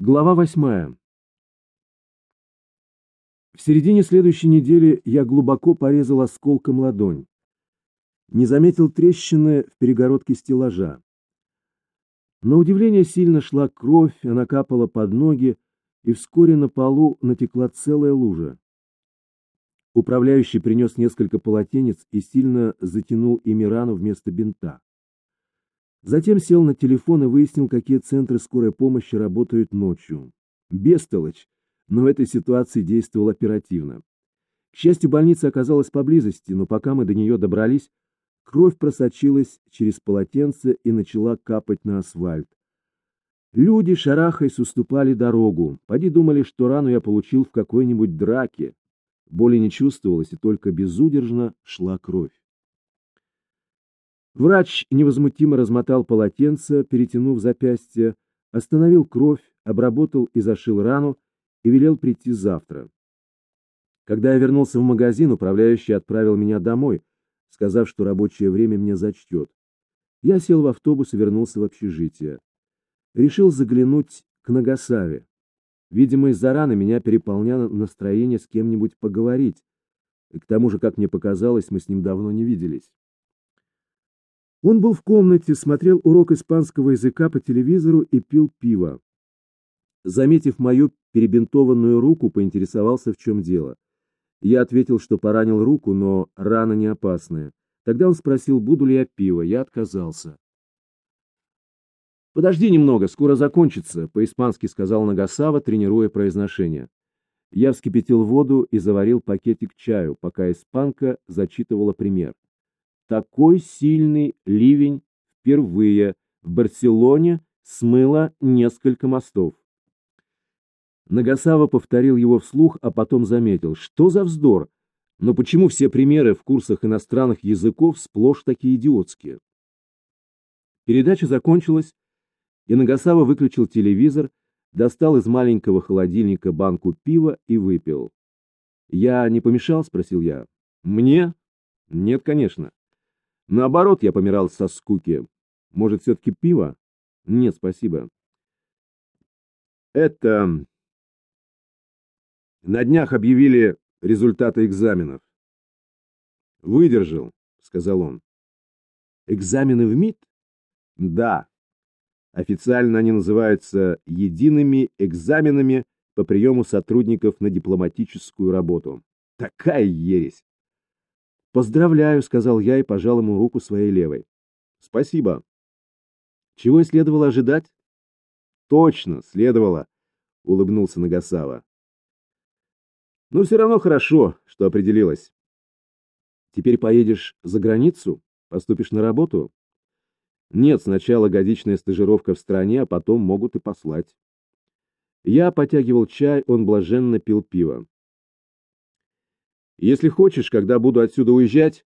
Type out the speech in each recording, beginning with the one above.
Глава восьмая. В середине следующей недели я глубоко порезал осколком ладонь. Не заметил трещины в перегородке стеллажа. На удивление сильно шла кровь, она капала под ноги, и вскоре на полу натекла целая лужа. Управляющий принес несколько полотенец и сильно затянул ими рану вместо бинта. Затем сел на телефон и выяснил, какие центры скорой помощи работают ночью. Бестолочь, но в этой ситуации действовал оперативно. К счастью, больница оказалась поблизости, но пока мы до нее добрались, кровь просочилась через полотенце и начала капать на асфальт. Люди, шарахаясь, уступали дорогу. Поди думали, что рану я получил в какой-нибудь драке. Боли не чувствовалось, и только безудержно шла кровь. Врач невозмутимо размотал полотенце, перетянув запястье, остановил кровь, обработал и зашил рану и велел прийти завтра. Когда я вернулся в магазин, управляющий отправил меня домой, сказав, что рабочее время мне зачтет. Я сел в автобус и вернулся в общежитие. Решил заглянуть к Нагасаве. Видимо, из-за раны меня переполняло настроение с кем-нибудь поговорить. И к тому же, как мне показалось, мы с ним давно не виделись. Он был в комнате, смотрел урок испанского языка по телевизору и пил пиво. Заметив мою перебинтованную руку, поинтересовался, в чем дело. Я ответил, что поранил руку, но рана не опасная. Тогда он спросил, буду ли я пиво. Я отказался. «Подожди немного, скоро закончится», — по-испански сказал Нагасава, тренируя произношение. Я вскипятил воду и заварил пакетик чаю, пока испанка зачитывала пример. Такой сильный ливень впервые в Барселоне смыло несколько мостов. Нагасава повторил его вслух, а потом заметил, что за вздор, но почему все примеры в курсах иностранных языков сплошь такие идиотские? Передача закончилась, и Нагасава выключил телевизор, достал из маленького холодильника банку пива и выпил. «Я не помешал?» — спросил я. «Мне? Нет, конечно. Наоборот, я помирал со скуки. Может, все-таки пиво? Нет, спасибо. Это... На днях объявили результаты экзаменов. Выдержал, сказал он. Экзамены в МИД? Да. Официально они называются едиными экзаменами по приему сотрудников на дипломатическую работу. Такая ересь! «Поздравляю», — сказал я и пожал ему руку своей левой. «Спасибо». «Чего и следовало ожидать?» «Точно, следовало», — улыбнулся Нагасава. «Но все равно хорошо, что определилась». «Теперь поедешь за границу? Поступишь на работу?» «Нет, сначала годичная стажировка в стране, а потом могут и послать». Я потягивал чай, он блаженно пил пиво. Если хочешь, когда буду отсюда уезжать,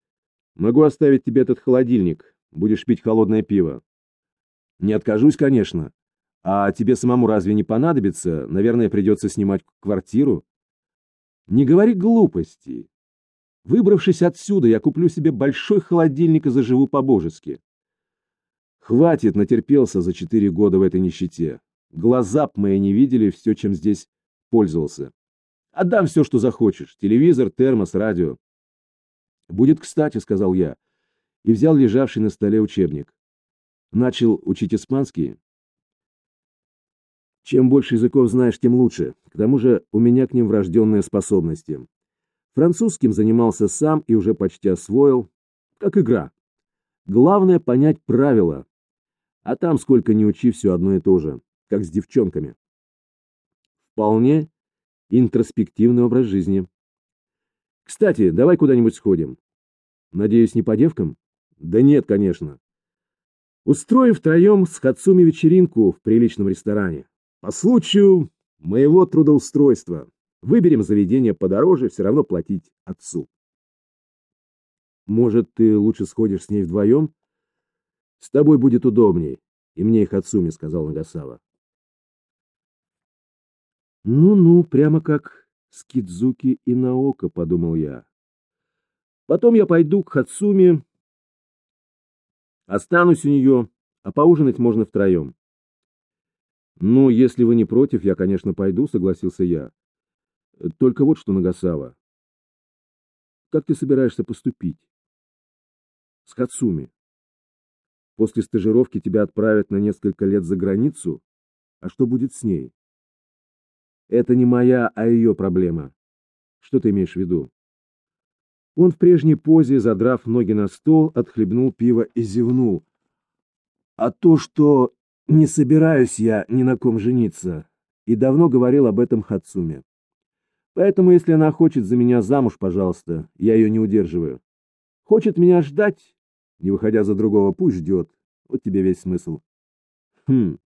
могу оставить тебе этот холодильник. Будешь пить холодное пиво. Не откажусь, конечно. А тебе самому разве не понадобится? Наверное, придется снимать квартиру. Не говори глупостей. Выбравшись отсюда, я куплю себе большой холодильник и заживу по-божески. Хватит, натерпелся за четыре года в этой нищете. Глаза б мои не видели все, чем здесь пользовался. Отдам все, что захочешь. Телевизор, термос, радио. Будет кстати, сказал я, и взял лежавший на столе учебник. Начал учить испанский. Чем больше языков знаешь, тем лучше. К тому же у меня к ним врожденные способности. Французским занимался сам и уже почти освоил. Как игра. Главное понять правила. А там сколько ни учи, все одно и то же. Как с девчонками. Вполне интроспективный образ жизни. Кстати, давай куда-нибудь сходим. Надеюсь, не по девкам? Да нет, конечно. Устроим втроем с Хацуми вечеринку в приличном ресторане. По случаю моего трудоустройства. Выберем заведение подороже, все равно платить отцу. Может, ты лучше сходишь с ней вдвоем? С тобой будет удобней. И мне и Хацуми, сказал Нагасава. Ну-ну, прямо как с Кидзуки и Наока, подумал я. Потом я пойду к Хацуми, останусь у нее, а поужинать можно втроем. Ну, если вы не против, я, конечно, пойду, согласился я. Только вот что, Нагасава. Как ты собираешься поступить? С Хацуми. После стажировки тебя отправят на несколько лет за границу, а что будет с ней? Это не моя, а ее проблема. Что ты имеешь в виду? Он в прежней позе, задрав ноги на стол, отхлебнул пиво и зевнул. А то, что не собираюсь я ни на ком жениться, и давно говорил об этом Хацуме. Поэтому, если она хочет за меня замуж, пожалуйста, я ее не удерживаю. Хочет меня ждать, не выходя за другого, пусть ждет. Вот тебе весь смысл. Хм.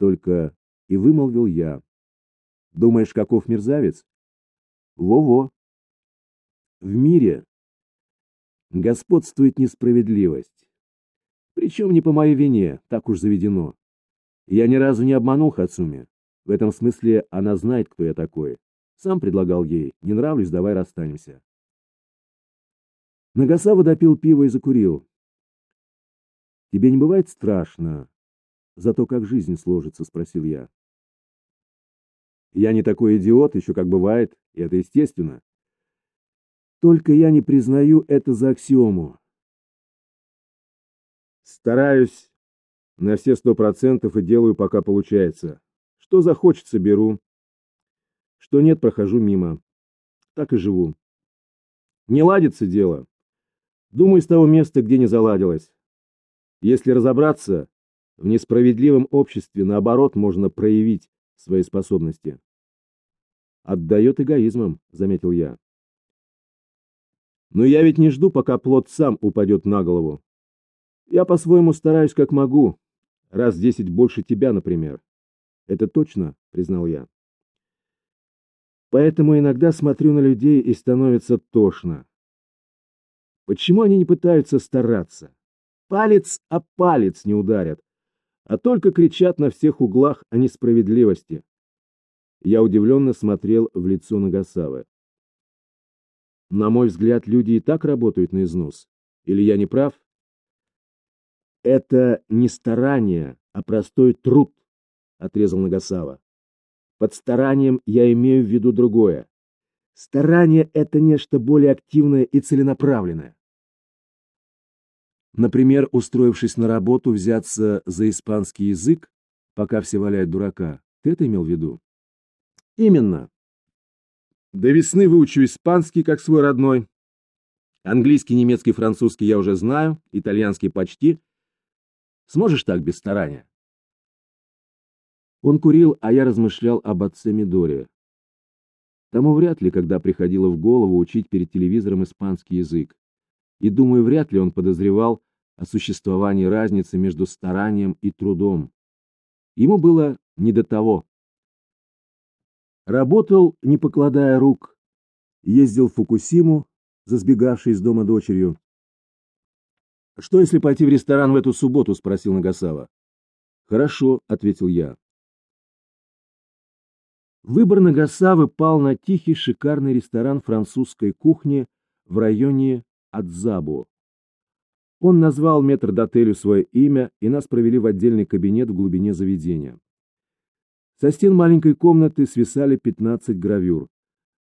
Только и вымолвил я. Думаешь, каков мерзавец? Во-во. В мире господствует несправедливость. Причем не по моей вине, так уж заведено. Я ни разу не обманул Хацуми. В этом смысле она знает, кто я такой. Сам предлагал ей. Не нравлюсь, давай расстанемся. Нагасава допил пиво и закурил. «Тебе не бывает страшно за то, как жизнь сложится?» — спросил я. «Я не такой идиот, еще как бывает, и это естественно. Только я не признаю это за аксиому. Стараюсь на все сто процентов и делаю, пока получается. Что захочется, беру. Что нет, прохожу мимо. Так и живу. Не ладится дело. Думаю, с того места, где не заладилось. Если разобраться, в несправедливом обществе, наоборот, можно проявить свои способности. Отдает эгоизмом, заметил я. Но я ведь не жду, пока плод сам упадет на голову. Я по-своему стараюсь как могу. Раз десять больше тебя, например. Это точно, признал я. Поэтому иногда смотрю на людей и становится тошно. Почему они не пытаются стараться? Палец о палец не ударят, а только кричат на всех углах о несправедливости. Я удивленно смотрел в лицо Нагасавы. На мой взгляд, люди и так работают на износ. Или я не прав? Это не старание, а простой труд, отрезал Нагасава. Под старанием я имею в виду другое. Старание — это нечто более активное и целенаправленное. Например, устроившись на работу, взяться за испанский язык, пока все валяют дурака. Ты это имел в виду? Именно. До весны выучу испанский как свой родной. Английский, немецкий, французский я уже знаю, итальянский почти. Сможешь так без старания? Он курил, а я размышлял об отце Мидоре. Тому вряд ли, когда приходило в голову учить перед телевизором испанский язык и, думаю, вряд ли он подозревал о существовании разницы между старанием и трудом. Ему было не до того. Работал, не покладая рук, ездил в Фукусиму, за сбегавшей из дома дочерью. «Что, если пойти в ресторан в эту субботу?» — спросил Нагасава. «Хорошо», — ответил я. Выбор Нагасавы пал на тихий шикарный ресторан французской кухни в районе Адзабу. Он назвал метрдотелю свое имя, и нас провели в отдельный кабинет в глубине заведения. Со стен маленькой комнаты свисали 15 гравюр.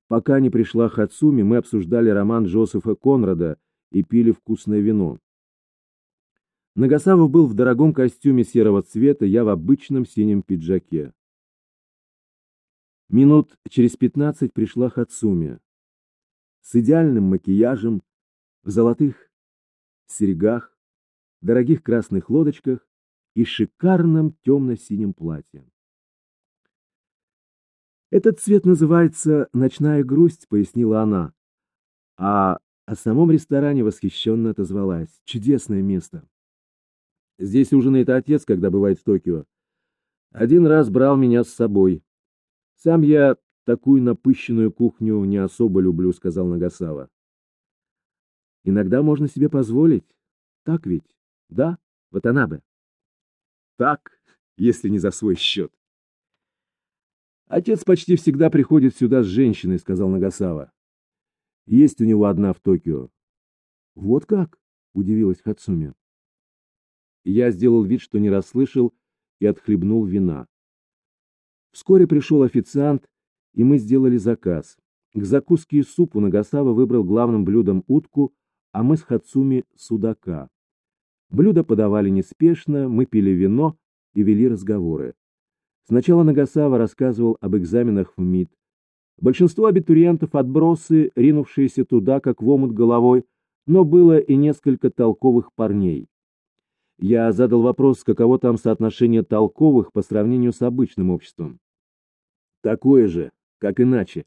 Пока не пришла Хацуми, мы обсуждали роман Джозефа Конрада и пили вкусное вино. Нагасава был в дорогом костюме серого цвета, я в обычном синем пиджаке. Минут через пятнадцать пришла Хацуми. С идеальным макияжем, в золотых серьгах, дорогих красных лодочках и шикарном темно-синем платье. «Этот цвет называется «Ночная грусть», — пояснила она. А о самом ресторане восхищенно отозвалась. «Чудесное место». Здесь ужинает отец, когда бывает в Токио. Один раз брал меня с собой. Сам я такую напыщенную кухню не особо люблю, сказал Нагасава. Иногда можно себе позволить. Так ведь? Да, вот она бы. Так, если не за свой счет. Отец почти всегда приходит сюда с женщиной, сказал Нагасава. Есть у него одна в Токио. Вот как? Удивилась Хацуми. Я сделал вид, что не расслышал, и отхлебнул вина. Вскоре пришел официант, и мы сделали заказ. К закуске и супу Нагасава выбрал главным блюдом утку, а мы с Хацуми — судака. Блюда подавали неспешно, мы пили вино и вели разговоры. Сначала Нагасава рассказывал об экзаменах в МИД. Большинство абитуриентов отбросы, ринувшиеся туда, как в омут головой, но было и несколько толковых парней. Я задал вопрос, каково там соотношение толковых по сравнению с обычным обществом. Такое же, как иначе.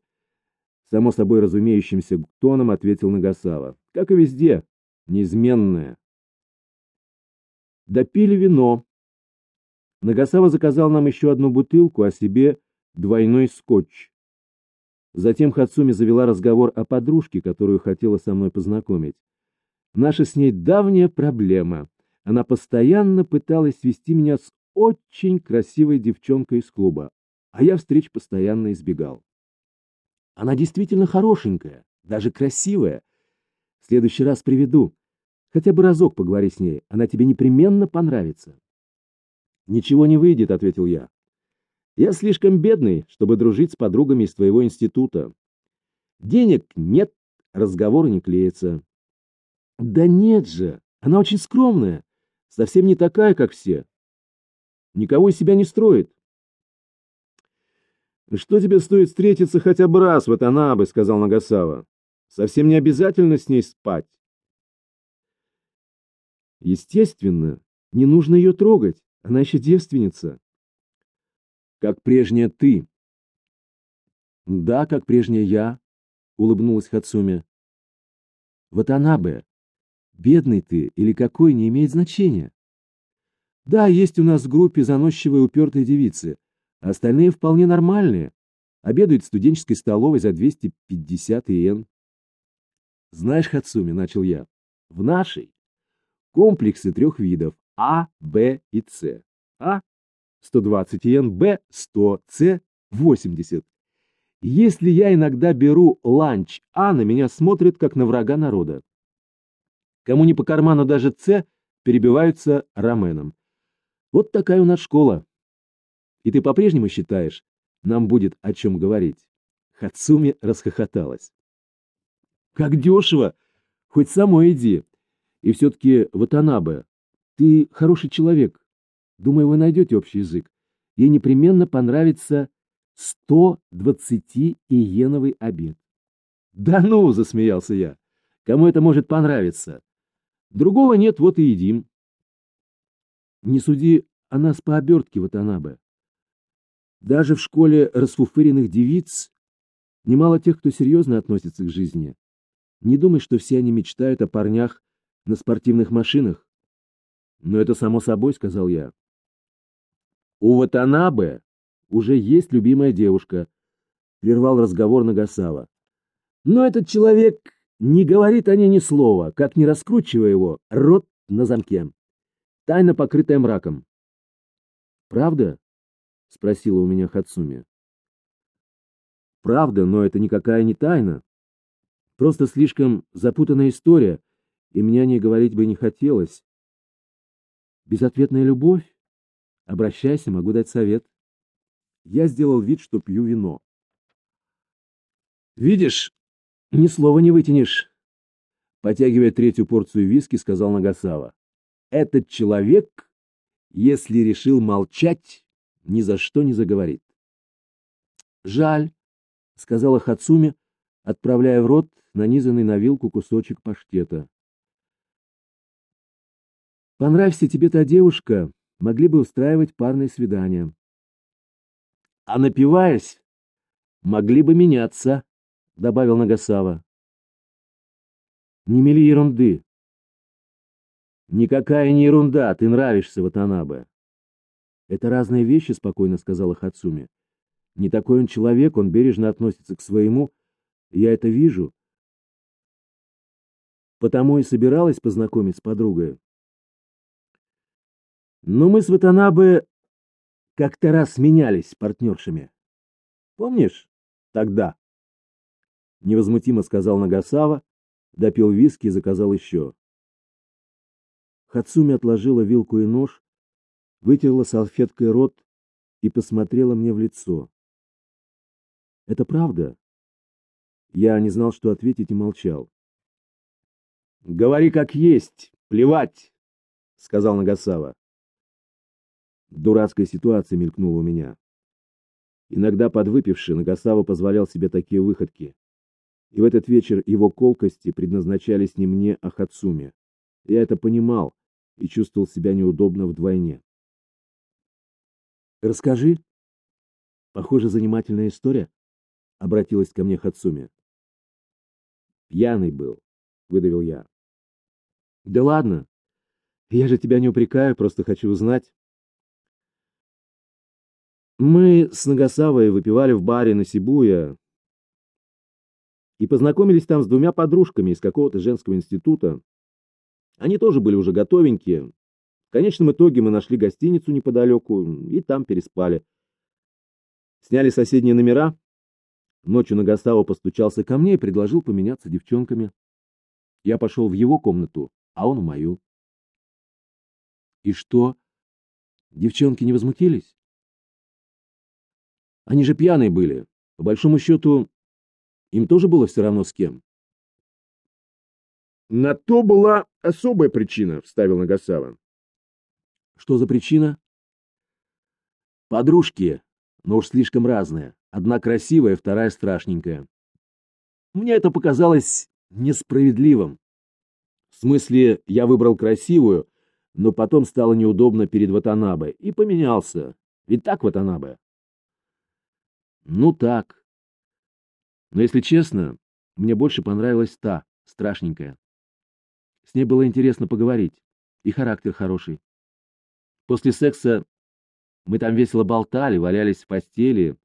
Само собой разумеющимся тоном ответил Нагасава. Как и везде, неизменное. Допили вино. Нагасава заказал нам еще одну бутылку, а себе двойной скотч. Затем Хацуми завела разговор о подружке, которую хотела со мной познакомить. Наша с ней давняя проблема. Она постоянно пыталась свести меня с очень красивой девчонкой из клуба, а я встреч постоянно избегал. Она действительно хорошенькая, даже красивая. Следующий раз приведу. Хотя бы разок поговори с ней, она тебе непременно понравится. Ничего не выйдет, ответил я. Я слишком бедный, чтобы дружить с подругами из твоего института. Денег нет, разговоры не клеятся. Да нет же, она очень скромная, совсем не такая, как все. Никого из себя не строит. Что тебе стоит встретиться хотя бы раз в Атанабе, сказал Нагасава. Совсем не обязательно с ней спать. Естественно, не нужно ее трогать, она еще девственница. Как прежняя ты. Да, как прежняя я, улыбнулась Хацуми. Ватанабе, бедный ты или какой, не имеет значения. Да, есть у нас в группе заносчивые упертые девицы, а остальные вполне нормальные. Обедают в студенческой столовой за 250 иен. Знаешь, Хацуми, начал я, в нашей комплексы трех видов А, Б и С. А 120 иен, Б 100, С 80. Если я иногда беру ланч А, на меня смотрят как на врага народа. Кому не по карману даже С, перебиваются раменом. Вот такая у нас школа. И ты по-прежнему считаешь, нам будет о чем говорить? Хацуми расхохоталась. Как дешево! Хоть самой иди. И все-таки Ватанабе, ты хороший человек. Думаю, вы найдете общий язык. Ей непременно понравится 120-иеновый обед. Да ну, засмеялся я. Кому это может понравиться? Другого нет, вот и едим. Не суди о нас по обертке, Ватанабе. Даже в школе расфуфыренных девиц немало тех, кто серьезно относится к жизни. Не думай, что все они мечтают о парнях на спортивных машинах. Но это само собой, сказал я. У Ватанабе уже есть любимая девушка, прервал разговор Нагасава. Но этот человек не говорит о ней ни слова, как не раскручивая его, рот на замке. Тайна, покрытая мраком. Правда? спросила у меня Хацуми. Правда, но это никакая не тайна. Просто слишком запутанная история, и мне о ней говорить бы не хотелось. Безответная любовь? Обращайся, могу дать совет. Я сделал вид, что пью вино. Видишь, ни слова не вытянешь. Потягивая третью порцию виски, сказал Нагасава. Этот человек, если решил молчать, ни за что не заговорит. Жаль, сказала Хацуми, отправляя в рот нанизанный на вилку кусочек паштета. Понравься тебе та девушка, могли бы устраивать парные свидания. А напиваясь, могли бы меняться, добавил Нагасава. Не мели ерунды. Никакая не ерунда, ты нравишься, Ватанабе. Это разные вещи, спокойно сказала Хацуми. Не такой он человек, он бережно относится к своему. Я это вижу. Потому и собиралась познакомить с подругой. Но мы с Ватанабе как-то раз менялись партнершами. Помнишь? Тогда. Невозмутимо сказал Нагасава, допил виски и заказал еще. Хацуми отложила вилку и нож, вытерла салфеткой рот и посмотрела мне в лицо. «Это правда?» Я не знал, что ответить, и молчал. «Говори как есть, плевать!» — сказал Нагасава. Дурацкая ситуация мелькнула у меня. Иногда подвыпивший Нагасава позволял себе такие выходки. И в этот вечер его колкости предназначались не мне, а Хацуме. Я это понимал и чувствовал себя неудобно вдвойне. «Расскажи». «Похоже, занимательная история», — обратилась ко мне Хацуме. «Пьяный был», — выдавил я. «Да ладно. Я же тебя не упрекаю, просто хочу узнать». Мы с Нагасавой выпивали в баре на Сибуя и познакомились там с двумя подружками из какого-то женского института. Они тоже были уже готовенькие. В конечном итоге мы нашли гостиницу неподалеку и там переспали. Сняли соседние номера. Ночью Нагасава постучался ко мне и предложил поменяться девчонками. Я пошел в его комнату, а он в мою. И что? Девчонки не возмутились? Они же пьяные были. По большому счету, им тоже было все равно с кем. На то была особая причина, вставил Нагасава. Что за причина? Подружки, но уж слишком разные. Одна красивая, вторая страшненькая. Мне это показалось несправедливым. В смысле, я выбрал красивую, но потом стало неудобно перед Ватанабе и поменялся. Ведь так, Ватанабе? Ну так. Но если честно, мне больше понравилась та, страшненькая. С ней было интересно поговорить, и характер хороший. После секса мы там весело болтали, валялись в постели,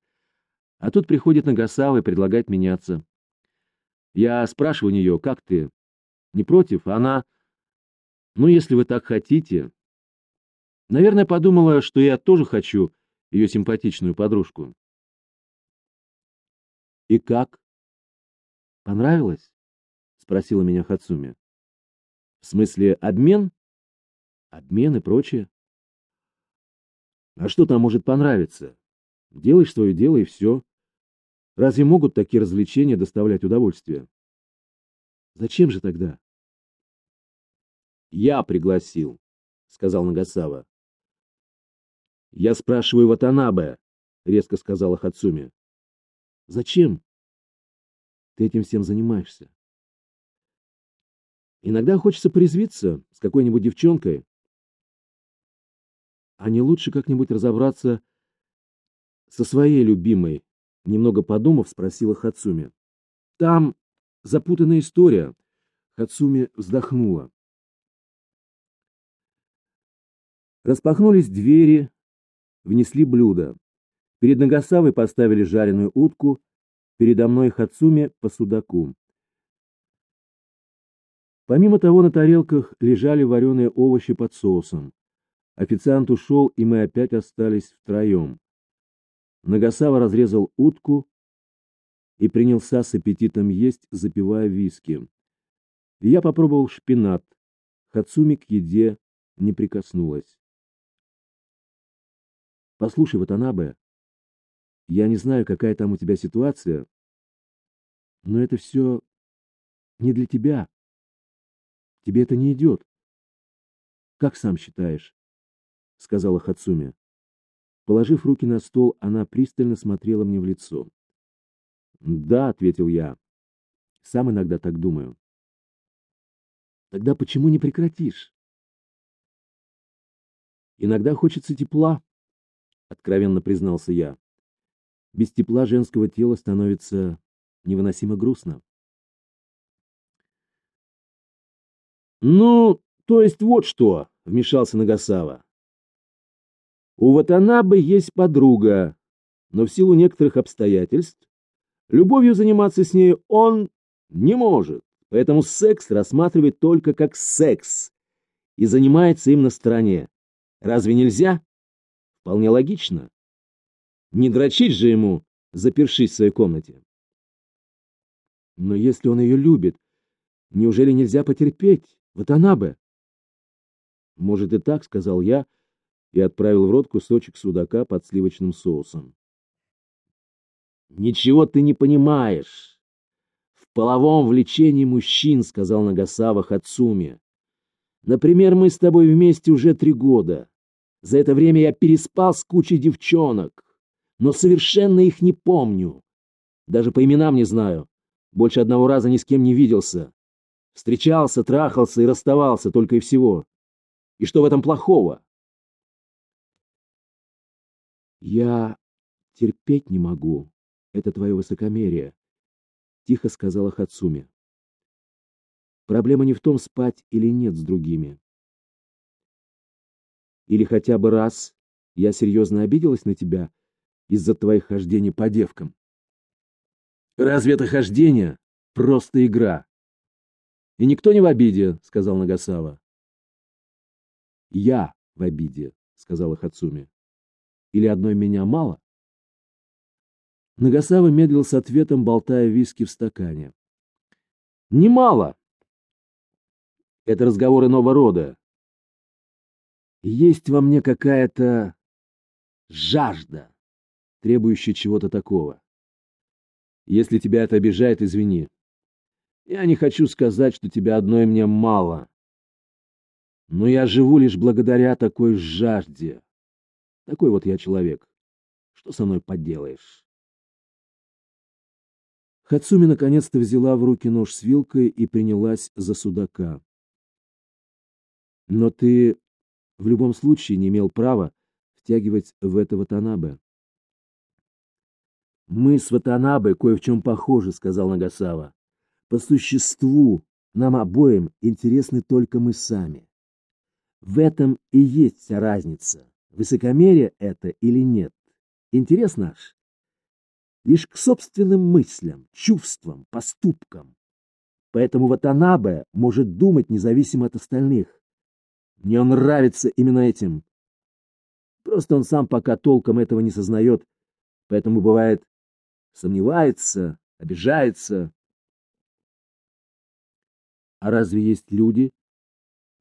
а тут приходит Нагасава и предлагает меняться. Я спрашиваю у нее, как ты? Не против? Она... Ну, если вы так хотите... Наверное, подумала, что я тоже хочу ее симпатичную подружку. «И как?» «Понравилось?» — спросила меня Хацуми. «В смысле, обмен?» «Обмен и прочее». «А что там может понравиться? Делаешь свое дело и все. Разве могут такие развлечения доставлять удовольствие?» «Зачем же тогда?» «Я пригласил», — сказал Нагасава. «Я спрашиваю Ватанабе», — резко сказала Хацуми. Зачем ты этим всем занимаешься? Иногда хочется порезвиться с какой-нибудь девчонкой. А не лучше как-нибудь разобраться со своей любимой? Немного подумав, спросила Хацуми. Там запутанная история. Хацуми вздохнула. Распахнулись двери, внесли блюдо. Перед Нагасавой поставили жареную утку, передо мной Хацуме по судаку. Помимо того, на тарелках лежали вареные овощи под соусом. Официант ушел, и мы опять остались втроем. Нагасава разрезал утку и принялся с аппетитом есть, запивая виски. Я попробовал шпинат. Хацуми к еде не прикоснулась. «Послушай, Ватанабе», я не знаю, какая там у тебя ситуация, но это все не для тебя. Тебе это не идет. Как сам считаешь? — сказала Хацуми. Положив руки на стол, она пристально смотрела мне в лицо. «Да», — ответил я, — «сам иногда так думаю». «Тогда почему не прекратишь?» «Иногда хочется тепла», — откровенно признался я. Без тепла женского тела становится невыносимо грустно. «Ну, то есть вот что», — вмешался Нагасава. «У Ватанабы есть подруга, но в силу некоторых обстоятельств любовью заниматься с ней он не может, поэтому секс рассматривает только как секс и занимается им на стороне. Разве нельзя? Вполне логично. Не дрочить же ему, запершись в своей комнате. Но если он ее любит, неужели нельзя потерпеть? Вот она бы. Может и так, сказал я, и отправил в рот кусочек судака под сливочным соусом. «Ничего ты не понимаешь. В половом влечении мужчин, — сказал Нагасава Хацуми. Например, мы с тобой вместе уже три года. За это время я переспал с кучей девчонок, но совершенно их не помню. Даже по именам не знаю. Больше одного раза ни с кем не виделся. Встречался, трахался и расставался только и всего. И что в этом плохого? Я терпеть не могу. Это твое высокомерие, — тихо сказала Хацуми. Проблема не в том, спать или нет с другими. Или хотя бы раз я серьезно обиделась на тебя из-за твоих хождений по девкам. Разве это хождение? Просто игра. И никто не в обиде, сказал Нагасава. Я в обиде, сказала Хацуми. Или одной меня мало? Нагасава медлил с ответом, болтая виски в стакане. Немало. Это разговор иного рода. Есть во мне какая-то жажда, требующая чего-то такого. Если тебя это обижает, извини. Я не хочу сказать, что тебя одной мне мало. Но я живу лишь благодаря такой жажде. Такой вот я человек. Что со мной поделаешь? Хацуми наконец-то взяла в руки нож с вилкой и принялась за судака. Но ты в любом случае не имел права втягивать в это Ватанабе. «Мы с Ватанабе кое в чем похожи», — сказал Нагасава. «По существу нам обоим интересны только мы сами. В этом и есть вся разница, высокомерие это или нет. Интерес наш лишь к собственным мыслям, чувствам, поступкам. Поэтому Ватанабе может думать независимо от остальных. Мне он нравится именно этим. Просто он сам пока толком этого не сознает, поэтому бывает сомневается, обижается. А разве есть люди,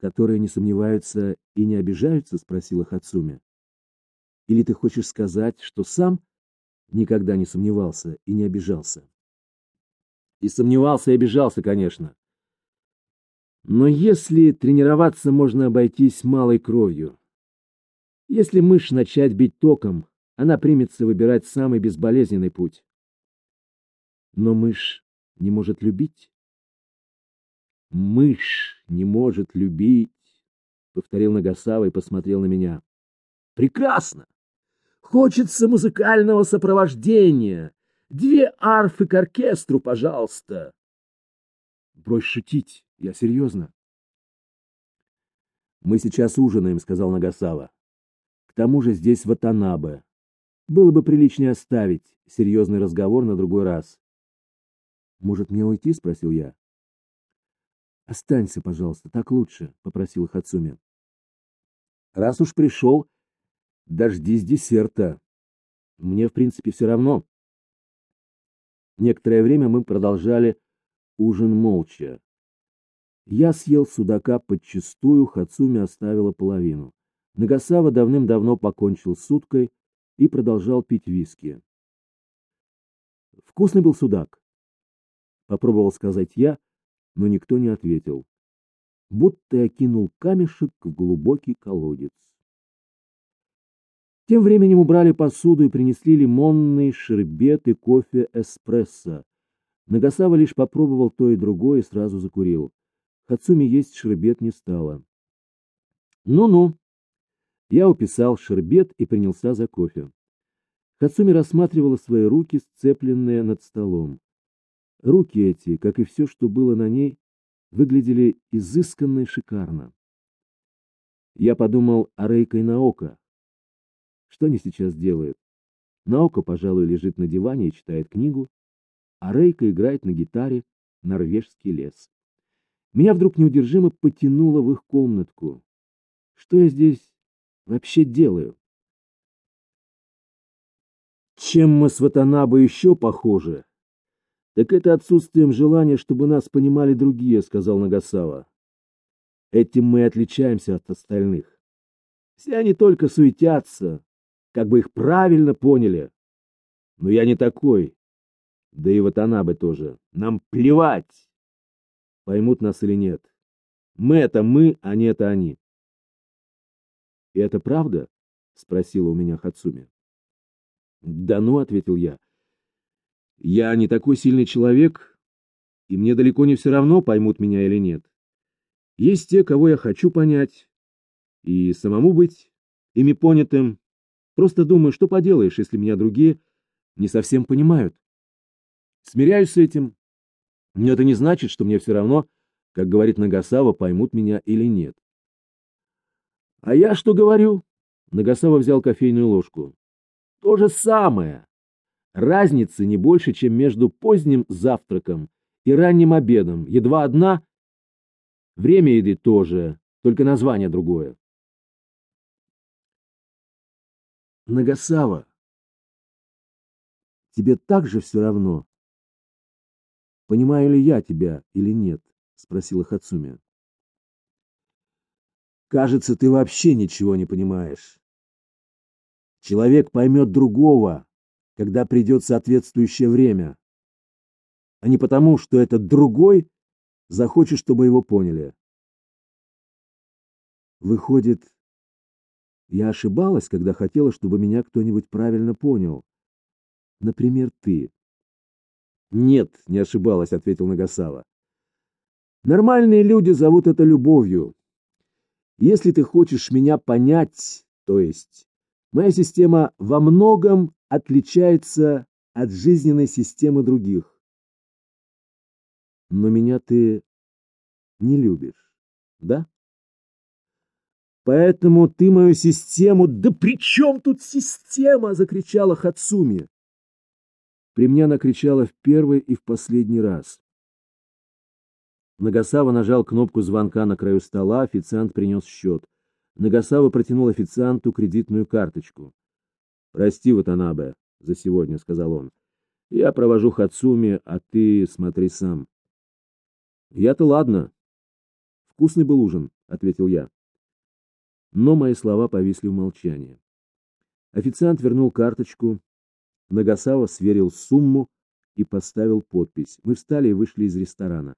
которые не сомневаются и не обижаются, спросила Хацуми. Или ты хочешь сказать, что сам никогда не сомневался и не обижался? И сомневался и обижался, конечно. Но если тренироваться можно обойтись малой кровью, если мышь начать бить током, она примется выбирать самый безболезненный путь. Но мышь не может любить. Мышь не может любить, повторил Нагасава и посмотрел на меня. Прекрасно. Хочется музыкального сопровождения. Две арфы к оркестру, пожалуйста. Брось шутить, я серьезно. Мы сейчас ужинаем, сказал Нагасава. К тому же здесь Ватанабе. Было бы приличнее оставить серьезный разговор на другой раз. «Может, мне уйти?» — спросил я. «Останься, пожалуйста, так лучше», — попросил Хацуми. «Раз уж пришел, дождись десерта. Мне, в принципе, все равно». Некоторое время мы продолжали ужин молча. Я съел судака подчистую, Хацуми оставила половину. Нагасава давным-давно покончил с уткой и продолжал пить виски. Вкусный был судак. Попробовал сказать я, но никто не ответил. Будто я кинул камешек в глубокий колодец. Тем временем убрали посуду и принесли лимонный шербет и кофе эспрессо. Нагасава лишь попробовал то и другое и сразу закурил. Хацуми есть шербет не стало. Ну-ну. Я уписал шербет и принялся за кофе. Хацуми рассматривала свои руки, сцепленные над столом. Руки эти, как и все, что было на ней, выглядели изысканно и шикарно. Я подумал о Рейка и Наока. Что они сейчас делают? Наока, пожалуй, лежит на диване и читает книгу, а Рейка играет на гитаре «Норвежский лес». Меня вдруг неудержимо потянуло в их комнатку. Что я здесь вообще делаю? Чем мы с Ватанабо еще похожи, так это отсутствием желания, чтобы нас понимали другие, сказал Нагасава. Этим мы отличаемся от остальных. Все они только суетятся, как бы их правильно поняли. Но я не такой. Да и вот она бы тоже. Нам плевать, поймут нас или нет. Мы — это мы, а не это они. — И это правда? — спросила у меня Хацуми. — Да ну, — ответил я. — Я не такой сильный человек, и мне далеко не все равно, поймут меня или нет. Есть те, кого я хочу понять, и самому быть ими понятым. Просто думаю, что поделаешь, если меня другие не совсем понимают. Смиряюсь с этим. Но это не значит, что мне все равно, как говорит Нагасава, поймут меня или нет. А я что говорю? Нагасава взял кофейную ложку. То же самое. Разницы не больше, чем между поздним завтраком и ранним обедом. Едва одна. Время еды тоже, только название другое. Нагасава, тебе так же все равно, понимаю ли я тебя или нет, спросила Хацуми. Кажется, ты вообще ничего не понимаешь. Человек поймет другого, когда придет соответствующее время, а не потому, что этот другой захочет, чтобы его поняли. Выходит, я ошибалась, когда хотела, чтобы меня кто-нибудь правильно понял. Например, ты. Нет, не ошибалась, ответил Нагасава. Нормальные люди зовут это любовью. Если ты хочешь меня понять, то есть моя система во многом отличается от жизненной системы других. Но меня ты не любишь, да? Поэтому ты мою систему... Да при чем тут система? Закричала Хацуми. При мне она кричала в первый и в последний раз. Нагасава нажал кнопку звонка на краю стола, официант принес счет. Нагасава протянул официанту кредитную карточку. «Прости, Ватанабе, за сегодня», — сказал он. «Я провожу Хацуми, а ты смотри сам». «Я-то ладно». «Вкусный был ужин», — ответил я но мои слова повисли в молчании. Официант вернул карточку, Нагасава сверил сумму и поставил подпись. Мы встали и вышли из ресторана.